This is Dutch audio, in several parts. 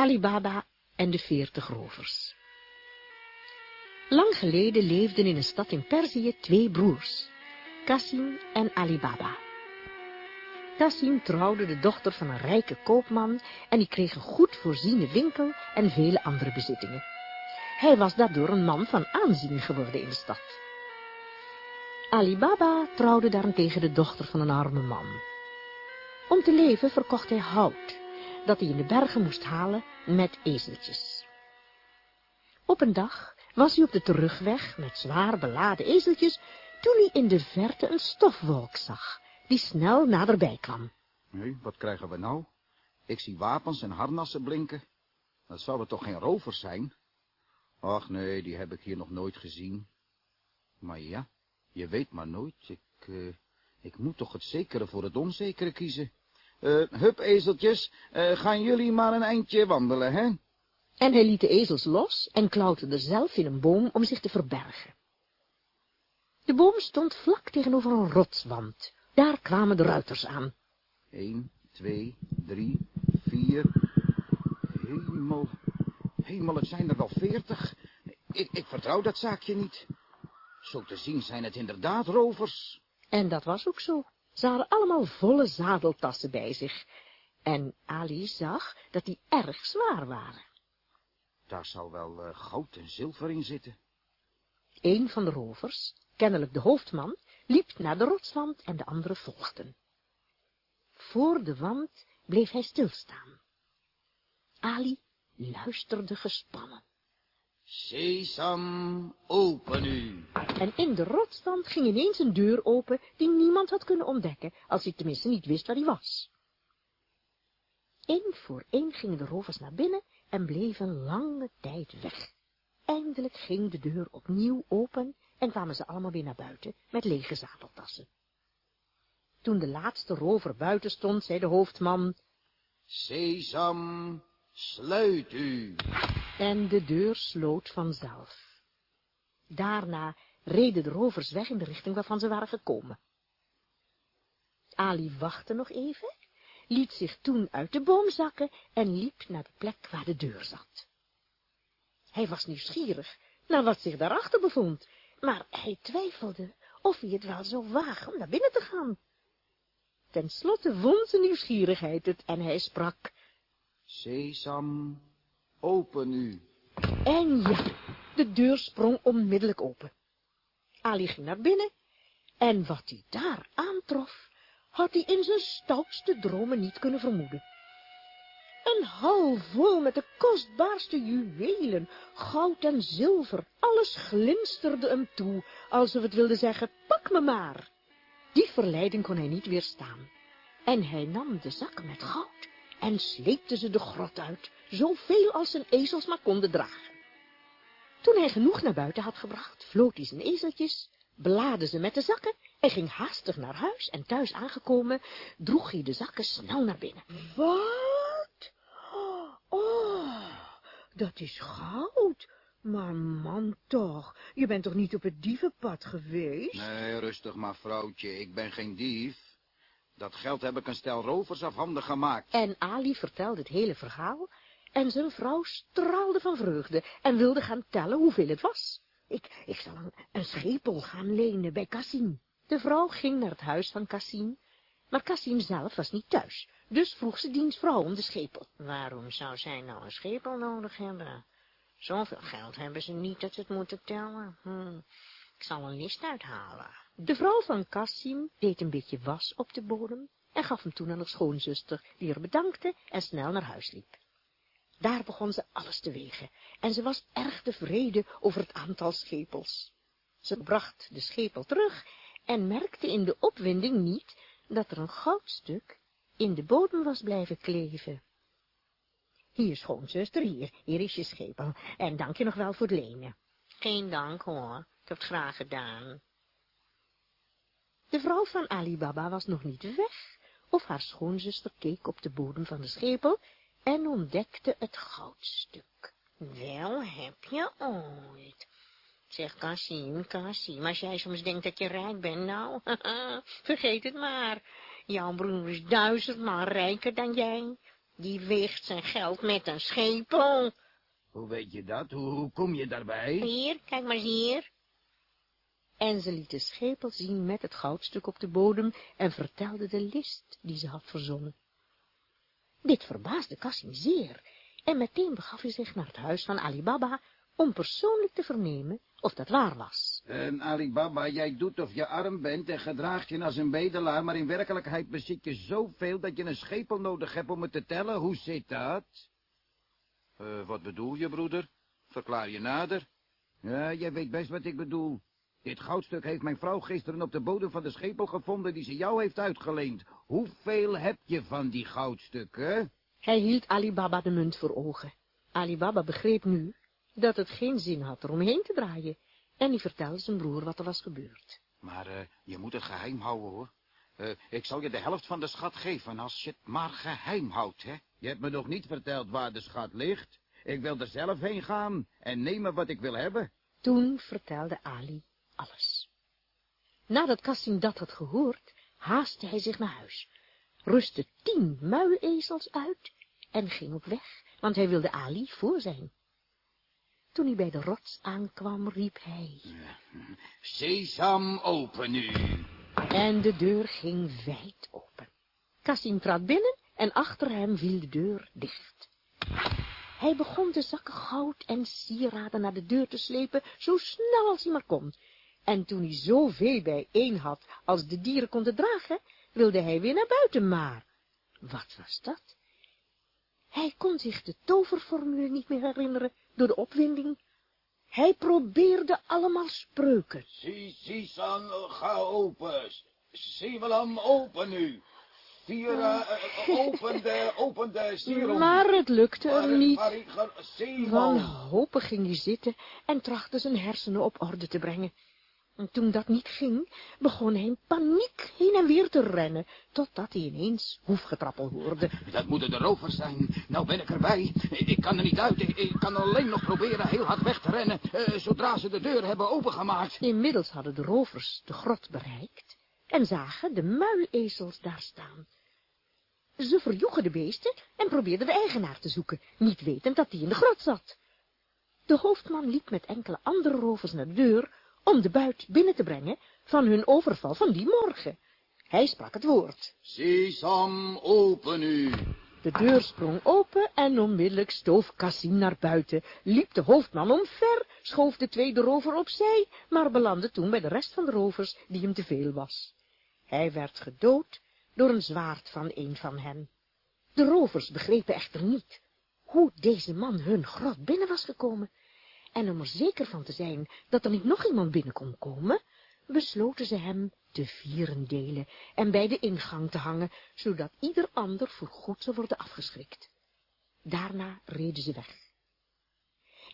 Alibaba en de veertig rovers. Lang geleden leefden in een stad in Perzië twee broers, Cassim en Alibaba. Cassim trouwde de dochter van een rijke koopman en die kreeg een goed voorziene winkel en vele andere bezittingen. Hij was daardoor een man van aanzien geworden in de stad. Alibaba trouwde daarentegen de dochter van een arme man. Om te leven verkocht hij hout, dat hij in de bergen moest halen met ezeltjes. Op een dag was hij op de terugweg met zwaar beladen ezeltjes, toen hij in de verte een stofwolk zag, die snel naderbij kwam. Nee, wat krijgen we nou? Ik zie wapens en harnassen blinken. Dat zouden toch geen rovers zijn? Ach nee, die heb ik hier nog nooit gezien. Maar ja, je weet maar nooit. Ik, uh, ik moet toch het zekere voor het onzekere kiezen. Uh, hup, ezeltjes, uh, gaan jullie maar een eindje wandelen, hè? En hij liet de ezels los en klauterde zelf in een boom om zich te verbergen. De boom stond vlak tegenover een rotswand. Daar kwamen de ruiters aan. Eén, twee, drie, vier. Hemel, hemel, het zijn er wel veertig. Ik, ik vertrouw dat zaakje niet. Zo te zien zijn het inderdaad rovers. En dat was ook zo. Ze hadden allemaal volle zadeltassen bij zich. En Ali zag dat die erg zwaar waren. Daar zou wel uh, goud en zilver in zitten. Een van de rovers, kennelijk de hoofdman, liep naar de rotswand en de anderen volgden. Voor de wand bleef hij stilstaan. Ali luisterde gespannen. Sesam, open u. En in de rotswand ging ineens een deur open die niemand had kunnen ontdekken, als hij tenminste niet wist waar hij was. Eén voor één gingen de rovers naar binnen en bleven lange tijd weg. Eindelijk ging de deur opnieuw open en kwamen ze allemaal weer naar buiten met lege zadeltassen. Toen de laatste rover buiten stond, zei de hoofdman, Sesam, sluit u. En de deur sloot vanzelf. Daarna reden de rovers weg in de richting waarvan ze waren gekomen. Ali wachtte nog even, liet zich toen uit de boom zakken en liep naar de plek waar de deur zat. Hij was nieuwsgierig naar wat zich daarachter bevond, maar hij twijfelde of hij het wel zou wagen om naar binnen te gaan. Ten slotte won zijn nieuwsgierigheid het en hij sprak, Sesam, open u. En ja, de deur sprong onmiddellijk open. Ali ging naar binnen, en wat hij daar aantrof, had hij in zijn stoutste dromen niet kunnen vermoeden. Een hal vol met de kostbaarste juwelen, goud en zilver, alles glinsterde hem toe, alsof het wilde zeggen, pak me maar. Die verleiding kon hij niet weerstaan, en hij nam de zakken met goud en sleepte ze de grot uit, zoveel als zijn ezels maar konden dragen. Toen hij genoeg naar buiten had gebracht, vloot hij zijn ezeltjes, belaadde ze met de zakken en ging haastig naar huis en thuis aangekomen, droeg hij de zakken snel naar binnen. Wat? Oh, dat is goud. Maar man toch, je bent toch niet op het dievenpad geweest? Nee, rustig maar, vrouwtje, ik ben geen dief. Dat geld heb ik een stel rovers afhandig gemaakt. En Ali vertelde het hele verhaal en zijn vrouw straalde van vreugde en wilde gaan tellen hoeveel het was. Ik, ik zal een, een schepel gaan lenen bij Cassim. De vrouw ging naar het huis van Cassim, maar Cassim zelf was niet thuis, dus vroeg ze diens vrouw om de schepel. Waarom zou zij nou een schepel nodig hebben? Zoveel geld hebben ze niet dat ze het moeten tellen. Hm. Ik zal een list uithalen. De vrouw van Cassim deed een beetje was op de bodem en gaf hem toen aan haar schoonzuster, die er bedankte en snel naar huis liep. Daar begon ze alles te wegen, en ze was erg tevreden over het aantal schepels. Ze bracht de schepel terug en merkte in de opwinding niet dat er een goudstuk in de bodem was blijven kleven. Hier, schoonzuster, hier, hier is je schepel, en dank je nog wel voor het lenen. Geen dank, hoor, ik heb het graag gedaan. De vrouw van Ali Baba was nog niet weg, of haar schoonzuster keek op de bodem van de schepel en ontdekte het goudstuk. Wel heb je ooit. Zeg, Cassim, Cassim, als jij soms denkt dat je rijk bent, nou, vergeet het maar. Jouw broer is duizendmaal rijker dan jij. Die weegt zijn geld met een schepel. Hoe weet je dat? Hoe, hoe kom je daarbij? Hier, kijk maar eens hier. En ze liet de schepel zien met het goudstuk op de bodem en vertelde de list die ze had verzonnen. Dit verbaasde Cassim zeer, en meteen begaf hij zich naar het huis van Ali Baba om persoonlijk te vernemen of dat waar was. En Ali Baba, jij doet of je arm bent en gedraagt je als een bedelaar, maar in werkelijkheid bezit je zoveel dat je een schepel nodig hebt om het te tellen. Hoe zit dat? Uh, wat bedoel je, broeder? Verklaar je nader. Ja, jij weet best wat ik bedoel. Dit goudstuk heeft mijn vrouw gisteren op de bodem van de schepel gevonden die ze jou heeft uitgeleend. Hoeveel heb je van die goudstukken? Hij hield Ali Baba de munt voor ogen. Ali Baba begreep nu dat het geen zin had eromheen te draaien, en die vertelde zijn broer wat er was gebeurd. Maar uh, je moet het geheim houden, hoor. Uh, ik zal je de helft van de schat geven als je het maar geheim houdt, hè. Je hebt me nog niet verteld waar de schat ligt. Ik wil er zelf heen gaan en nemen wat ik wil hebben. Toen vertelde Ali alles. Nadat Kassim dat had gehoord, haastte hij zich naar huis, rustte tien muilezels uit en ging op weg, want hij wilde Ali voor zijn. Toen hij bij de rots aankwam, riep hij... Sesam, open nu. En de deur ging wijd open. Kassim trad binnen en achter hem viel de deur dicht. Hij begon de zakken goud en sieraden naar de deur te slepen, zo snel als hij maar kon. En toen hij zoveel bijeen had als de dieren konden dragen, wilde hij weer naar buiten, maar wat was dat? Hij kon zich de toverformule niet meer herinneren door de opwinding. Hij probeerde allemaal spreuken. Zie, zie, san, ga open. Simelam, open nu. Vier, uh, open de, open de Maar het lukte hem niet. Wanhopig ging hij zitten en trachtte zijn hersenen op orde te brengen. En toen dat niet ging, begon hij in paniek heen en weer te rennen, totdat hij ineens hoefgetrappel hoorde. Dat moeten de rovers zijn. Nou ben ik erbij. Ik kan er niet uit. Ik kan alleen nog proberen heel hard weg te rennen, uh, zodra ze de deur hebben opengemaakt. Inmiddels hadden de rovers de grot bereikt en zagen de muilezels daar staan. Ze verjoegen de beesten en probeerden de eigenaar te zoeken, niet wetend dat die in de grot zat. De hoofdman liep met enkele andere rovers naar de deur om de buit binnen te brengen van hun overval van die morgen. Hij sprak het woord. Sesam, open u. De deur sprong open en onmiddellijk stoof Cassim naar buiten, liep de hoofdman omver, schoof de tweede rover opzij, maar belandde toen bij de rest van de rovers die hem te veel was. Hij werd gedood door een zwaard van een van hen. De rovers begrepen echter niet hoe deze man hun grot binnen was gekomen en om er zeker van te zijn dat er niet nog iemand binnen kon komen, besloten ze hem te vieren delen en bij de ingang te hangen, zodat ieder ander voorgoed zou worden afgeschrikt. Daarna reden ze weg.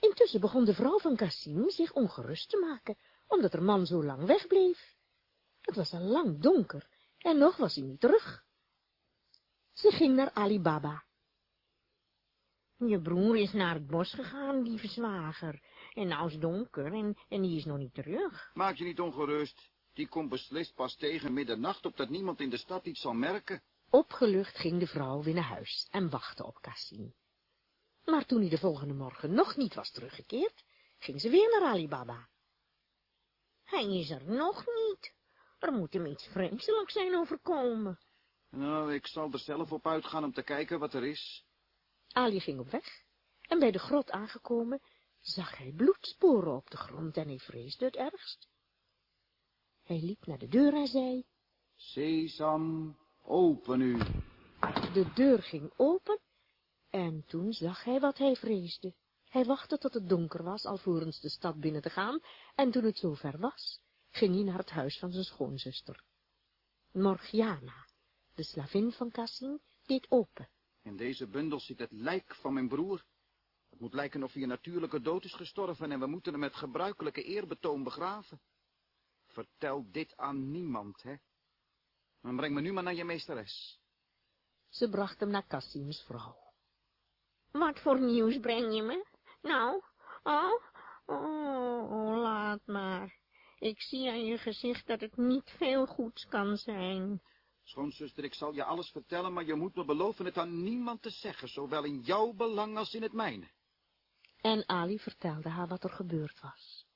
Intussen begon de vrouw van Cassim zich ongerust te maken, omdat haar man zo lang wegbleef. Het was al lang donker en nog was hij niet terug. Ze ging naar Ali Baba je broer is naar het bos gegaan, lieve zwager. En nou is het donker en, en die is nog niet terug. Maak je niet ongerust. Die komt beslist pas tegen middernacht, opdat niemand in de stad iets zal merken. Opgelucht ging de vrouw weer naar huis en wachtte op Cassim. Maar toen hij de volgende morgen nog niet was teruggekeerd, ging ze weer naar Ali Baba. Hij is er nog niet. Er moet hem iets vreselijks zijn overkomen. Nou, ik zal er zelf op uitgaan om te kijken wat er is. Ali ging op weg, en bij de grot aangekomen, zag hij bloedsporen op de grond en hij vreesde het ergst. Hij liep naar de deur en zei, Sesam, open u. De deur ging open, en toen zag hij wat hij vreesde. Hij wachtte tot het donker was, alvorens de stad binnen te gaan, en toen het zover was, ging hij naar het huis van zijn schoonzuster. Morgiana, de slavin van Cassim, deed open. In deze bundel zit het lijk van mijn broer. Het moet lijken of hij een natuurlijke dood is gestorven en we moeten hem met gebruikelijke eerbetoon begraven. Vertel dit aan niemand, hè. Dan breng me nu maar naar je meesteres. Ze bracht hem naar Cassim's vrouw. Wat voor nieuws breng je me? Nou, oh, oh, laat maar. Ik zie aan je gezicht dat het niet veel goeds kan zijn. Schoonzuster, ik zal je alles vertellen, maar je moet me beloven het aan niemand te zeggen, zowel in jouw belang als in het mijne. En Ali vertelde haar wat er gebeurd was.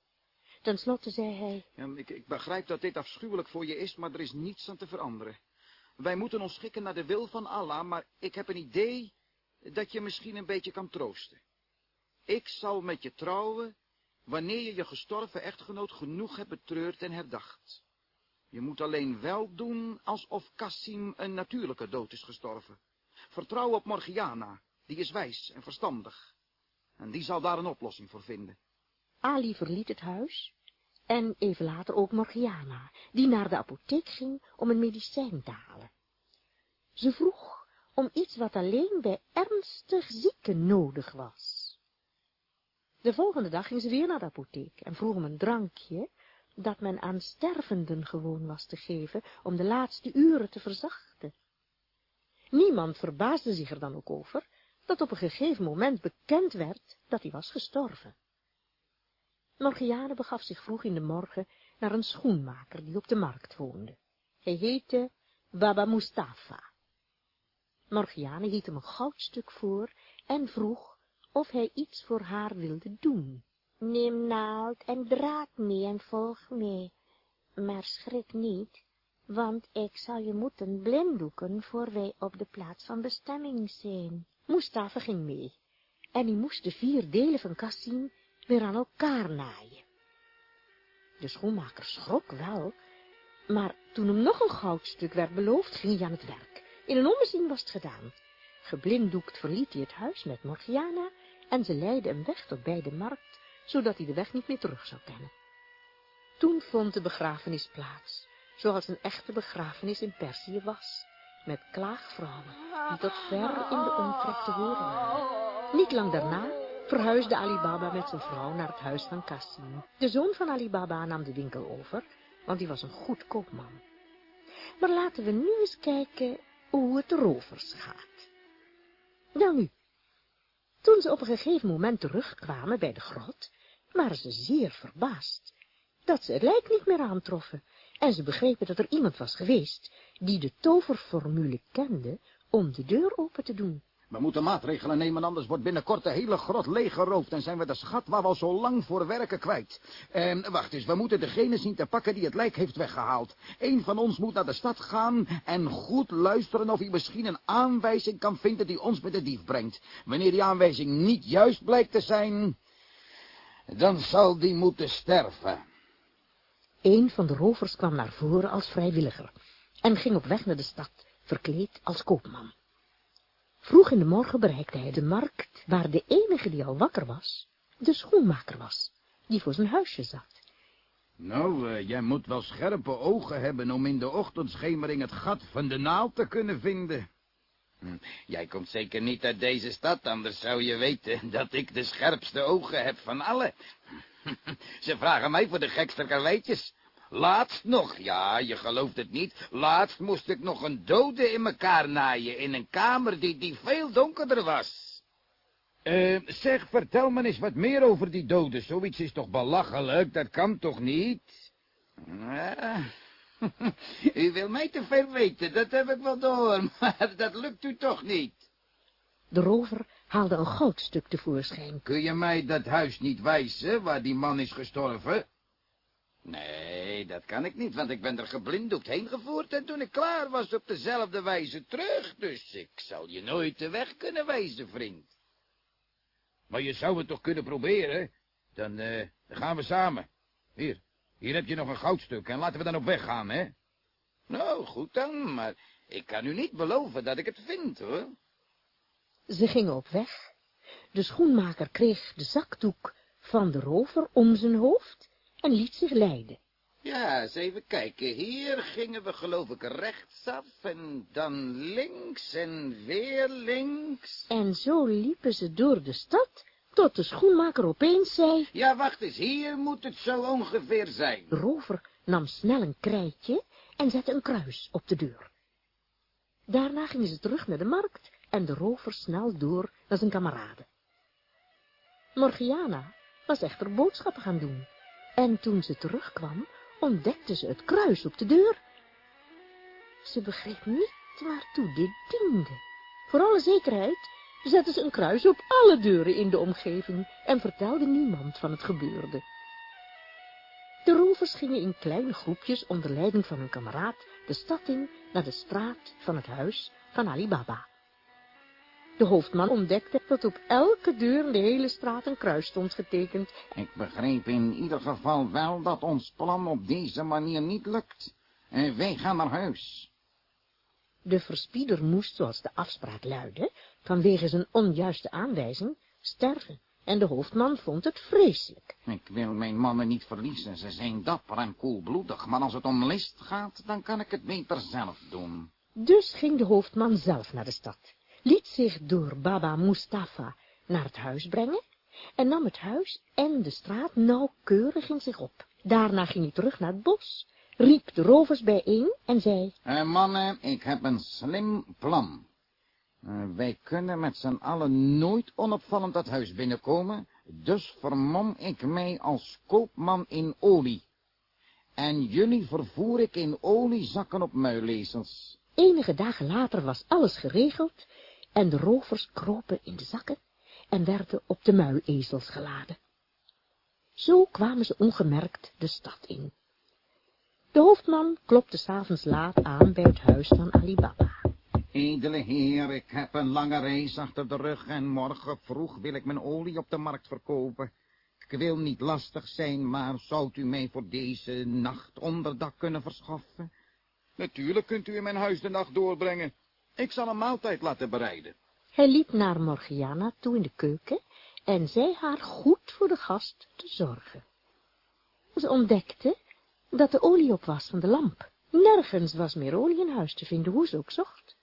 Ten slotte zei hij... Ja, ik, ik begrijp dat dit afschuwelijk voor je is, maar er is niets aan te veranderen. Wij moeten ons schikken naar de wil van Allah, maar ik heb een idee dat je misschien een beetje kan troosten. Ik zal met je trouwen, wanneer je je gestorven echtgenoot genoeg hebt betreurd en herdacht. Je moet alleen wel doen alsof Cassim een natuurlijke dood is gestorven. Vertrouw op Morgiana, die is wijs en verstandig. En die zal daar een oplossing voor vinden. Ali verliet het huis en even later ook Morgiana, die naar de apotheek ging om een medicijn te halen. Ze vroeg om iets wat alleen bij ernstig zieken nodig was. De volgende dag ging ze weer naar de apotheek en vroeg om een drankje dat men aan stervenden gewoon was te geven om de laatste uren te verzachten. Niemand verbaasde zich er dan ook over dat op een gegeven moment bekend werd dat hij was gestorven. Morgiane begaf zich vroeg in de morgen naar een schoenmaker die op de markt woonde. Hij heette Baba Mustafa. Morgiane hield hem een goudstuk voor en vroeg of hij iets voor haar wilde doen. Neem naald en draad mee en volg mee, maar schrik niet, want ik zal je moeten blinddoeken voor wij op de plaats van bestemming zijn. Mustafa ging mee, en hij moest de vier delen van Cassim weer aan elkaar naaien. De schoenmaker schrok wel, maar toen hem nog een goudstuk werd beloofd, ging hij aan het werk. In een ommezien was het gedaan. Geblinddoekt verliet hij het huis met Morgiana en ze leidde hem weg tot bij de markt, zodat hij de weg niet meer terug zou kennen. Toen vond de begrafenis plaats, zoals een echte begrafenis in Perzië was, met klaagvrouwen, die tot ver in de omtrek te horen waren. Niet lang daarna verhuisde Ali Baba met zijn vrouw naar het huis van Cassim. De zoon van Ali Baba nam de winkel over, want hij was een goed koopman. Maar laten we nu eens kijken hoe het de rovers gaat. Wel nu, toen ze op een gegeven moment terugkwamen bij de grot, waren ze zeer verbaasd dat ze het lijk niet meer aantroffen, en ze begrepen dat er iemand was geweest die de toverformule kende om de deur open te doen. We moeten maatregelen nemen, anders wordt binnenkort de hele grot leeggeroofd en zijn we de schat waar we al zo lang voor werken kwijt. En wacht eens, we moeten degene zien te pakken die het lijk heeft weggehaald. Eén van ons moet naar de stad gaan en goed luisteren of hij misschien een aanwijzing kan vinden die ons bij de dief brengt. Wanneer die aanwijzing niet juist blijkt te zijn, dan zal die moeten sterven. Een van de rovers kwam naar voren als vrijwilliger en ging op weg naar de stad, verkleed als koopman. Vroeg in de morgen bereikte hij de markt, waar de enige die al wakker was, de schoenmaker was, die voor zijn huisje zat. Nou, uh, jij moet wel scherpe ogen hebben om in de ochtendschemering het gat van de naald te kunnen vinden. Hm, jij komt zeker niet uit deze stad, anders zou je weten dat ik de scherpste ogen heb van allen. Ze vragen mij voor de gekste karweitjes. Laatst nog, ja, je gelooft het niet, laatst moest ik nog een dode in elkaar naaien in een kamer die, die veel donkerder was. Uh, zeg, vertel me eens wat meer over die doden. Zoiets is toch belachelijk, dat kan toch niet? Uh, u wil mij te veel weten, dat heb ik wel door, maar dat lukt u toch niet. De rover haalde een goudstuk tevoorschijn. Kun je mij dat huis niet wijzen, waar die man is gestorven? Nee, dat kan ik niet, want ik ben er geblinddoekt heen gevoerd en toen ik klaar was op dezelfde wijze terug, dus ik zal je nooit de weg kunnen wijzen, vriend. Maar je zou het toch kunnen proberen? Dan, uh, dan gaan we samen. Hier, hier heb je nog een goudstuk en laten we dan op weg gaan, hè? Nou, goed dan, maar ik kan u niet beloven dat ik het vind, hoor. Ze gingen op weg. De schoenmaker kreeg de zakdoek van de rover om zijn hoofd en liet zich leiden. Ja, eens even kijken. Hier gingen we geloof ik rechtsaf en dan links en weer links. En zo liepen ze door de stad, tot de schoenmaker opeens zei... Ja, wacht eens, hier moet het zo ongeveer zijn. De rover nam snel een krijtje en zette een kruis op de deur. Daarna gingen ze terug naar de markt en de rover snel door naar zijn kameraden. Morgiana was echter boodschappen gaan doen en toen ze terugkwam, ontdekte ze het kruis op de deur. Ze begreep niet waartoe dit diende. Voor alle zekerheid zette ze een kruis op alle deuren in de omgeving en vertelde niemand van het gebeurde. De rovers gingen in kleine groepjes onder leiding van hun kameraad de stad in naar de straat van het huis van Ali Baba. De hoofdman ontdekte dat op elke deur in de hele straat een kruis stond getekend. Ik begreep in ieder geval wel dat ons plan op deze manier niet lukt. En wij gaan naar huis. De verspieder moest, zoals de afspraak luidde, vanwege zijn onjuiste aanwijzing, sterven. En de hoofdman vond het vreselijk. Ik wil mijn mannen niet verliezen. Ze zijn dapper en koelbloedig. Maar als het om list gaat, dan kan ik het beter zelf doen. Dus ging de hoofdman zelf naar de stad, liet zich door Baba Mustafa naar het huis brengen en nam het huis en de straat nauwkeurig in zich op. Daarna ging hij terug naar het bos, riep de rovers bijeen en zei... Eh, mannen, ik heb een slim plan. Eh, wij kunnen met z'n allen nooit onopvallend dat huis binnenkomen, dus vermom ik mij als koopman in olie. En jullie vervoer ik in oliezakken op muilezels. Enige dagen later was alles geregeld en de rovers kropen in de zakken en werden op de muilezels geladen. Zo kwamen ze ongemerkt de stad in. De hoofdman klopte s'avonds laat aan bij het huis van Ali Baba. Edele heer, ik heb een lange reis achter de rug en morgen vroeg wil ik mijn olie op de markt verkopen. Ik wil niet lastig zijn, maar zou u mij voor deze nacht onderdak kunnen verschaffen? Natuurlijk kunt u in mijn huis de nacht doorbrengen. Ik zal een maaltijd laten bereiden. Hij liep naar Morgiana toe in de keuken en zei haar goed voor de gast te zorgen. Ze ontdekte dat de olie op was van de lamp. Nergens was meer olie in huis te vinden, hoe ze ook zocht.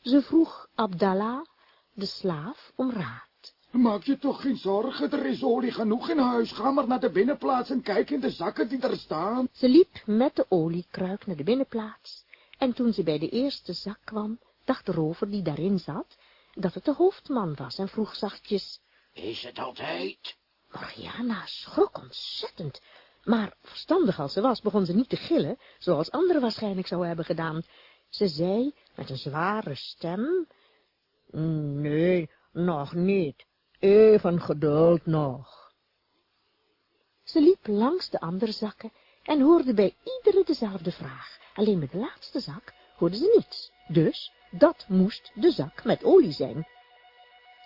Ze vroeg Abdallah, de slaaf, om raad. Maak je toch geen zorgen, er is olie genoeg in huis. Ga maar naar de binnenplaats en kijk in de zakken die daar staan. Ze liep met de oliekruik naar de binnenplaats, en toen ze bij de eerste zak kwam, dacht de rover die daarin zat, dat het de hoofdman was en vroeg zachtjes, Is het altijd? Morgiana schrok ontzettend, maar verstandig als ze was, begon ze niet te gillen, zoals anderen waarschijnlijk zou hebben gedaan. Ze zei met een zware stem, nee, nog niet, even geduld nog. Ze liep langs de andere zakken en hoorde bij iedere dezelfde vraag. Alleen met de laatste zak hoorde ze niets. Dus dat moest de zak met olie zijn.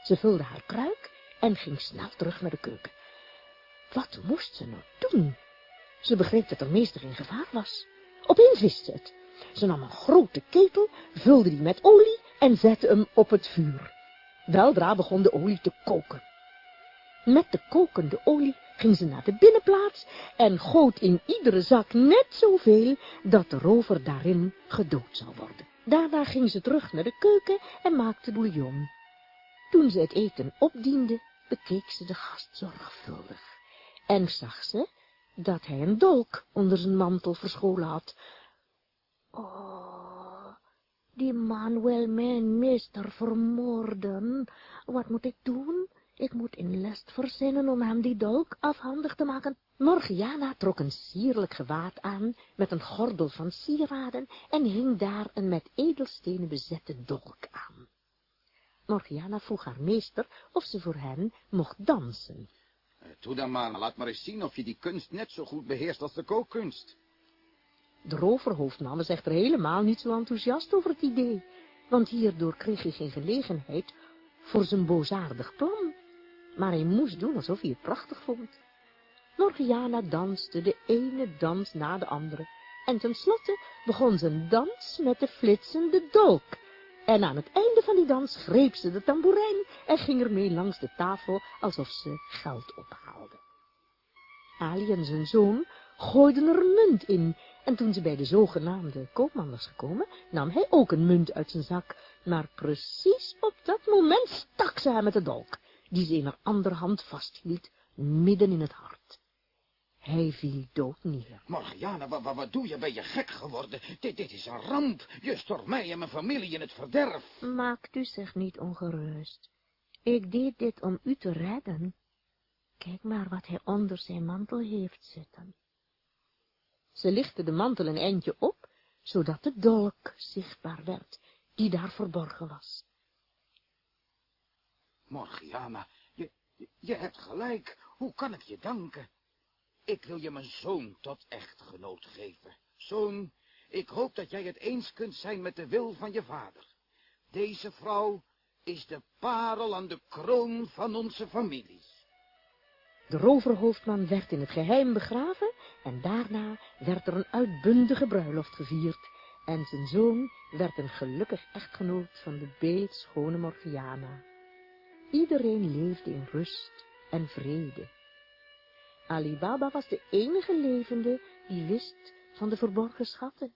Ze vulde haar kruik en ging snel terug naar de keuken. Wat moest ze nou doen? Ze begreep dat de meester in gevaar was. Opeens wist ze het. Ze nam een grote ketel, vulde die met olie en zette hem op het vuur. Weldra begon de olie te koken. Met de kokende olie ging ze naar de binnenplaats en goot in iedere zak net zoveel dat de rover daarin gedood zou worden. Daarna ging ze terug naar de keuken en maakte bouillon. Toen ze het eten opdiende, bekeek ze de gast zorgvuldig en zag ze dat hij een dolk onder zijn mantel verscholen had. Oh, die man wil mijn meester vermoorden. Wat moet ik doen? Ik moet een lest verzinnen om hem die dolk afhandig te maken. Morgiana trok een sierlijk gewaad aan, met een gordel van sieraden, en hing daar een met edelstenen bezette dolk aan. Morgiana vroeg haar meester of ze voor hen mocht dansen. Doe dan maar, laat maar eens zien of je die kunst net zo goed beheerst als de kookkunst. De roverhoofdman was echter helemaal niet zo enthousiast over het idee, want hierdoor kreeg hij geen gelegenheid voor zijn boosaardig plan. Maar hij moest doen alsof hij het prachtig vond. Morgiana danste de ene dans na de andere, en tenslotte begon zijn dans met de flitsende dolk. En aan het einde van die dans greep ze de tamboerijn en ging ermee langs de tafel alsof ze geld ophaalde. Ali en zijn zoon gooiden er een munt in, en toen ze bij de zogenaamde koopman was gekomen, nam hij ook een munt uit zijn zak, maar precies op dat moment stak ze hem met de dolk, die ze in haar andere hand vasthield, midden in het hart. Hij viel dood neer. Morgiana, wat, wat, wat doe je? Ben je gek geworden? Dit, dit is een ramp. Je stort mij en mijn familie in het verderf. Maakt u zich niet ongerust. Ik deed dit om u te redden. Kijk maar wat hij onder zijn mantel heeft zitten. Ze lichtte de mantel een eindje op, zodat de dolk zichtbaar werd, die daar verborgen was. Morgiana, je, je hebt gelijk. Hoe kan ik je danken? Ik wil je mijn zoon tot echtgenoot geven. Zoon, ik hoop dat jij het eens kunt zijn met de wil van je vader. Deze vrouw is de parel aan de kroon van onze familie. De roverhoofdman werd in het geheim begraven en daarna werd er een uitbundige bruiloft gevierd en zijn zoon werd een gelukkig echtgenoot van de beeldschone Morgiana. Iedereen leefde in rust en vrede. Ali Baba was de enige levende die wist van de verborgen schatten.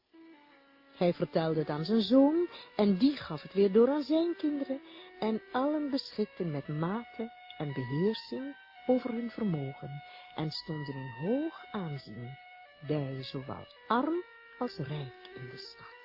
Hij vertelde het aan zijn zoon en die gaf het weer door aan zijn kinderen en allen beschikten met mate en beheersing over hun vermogen en stonden in hoog aanzien bij zowel arm als rijk in de stad.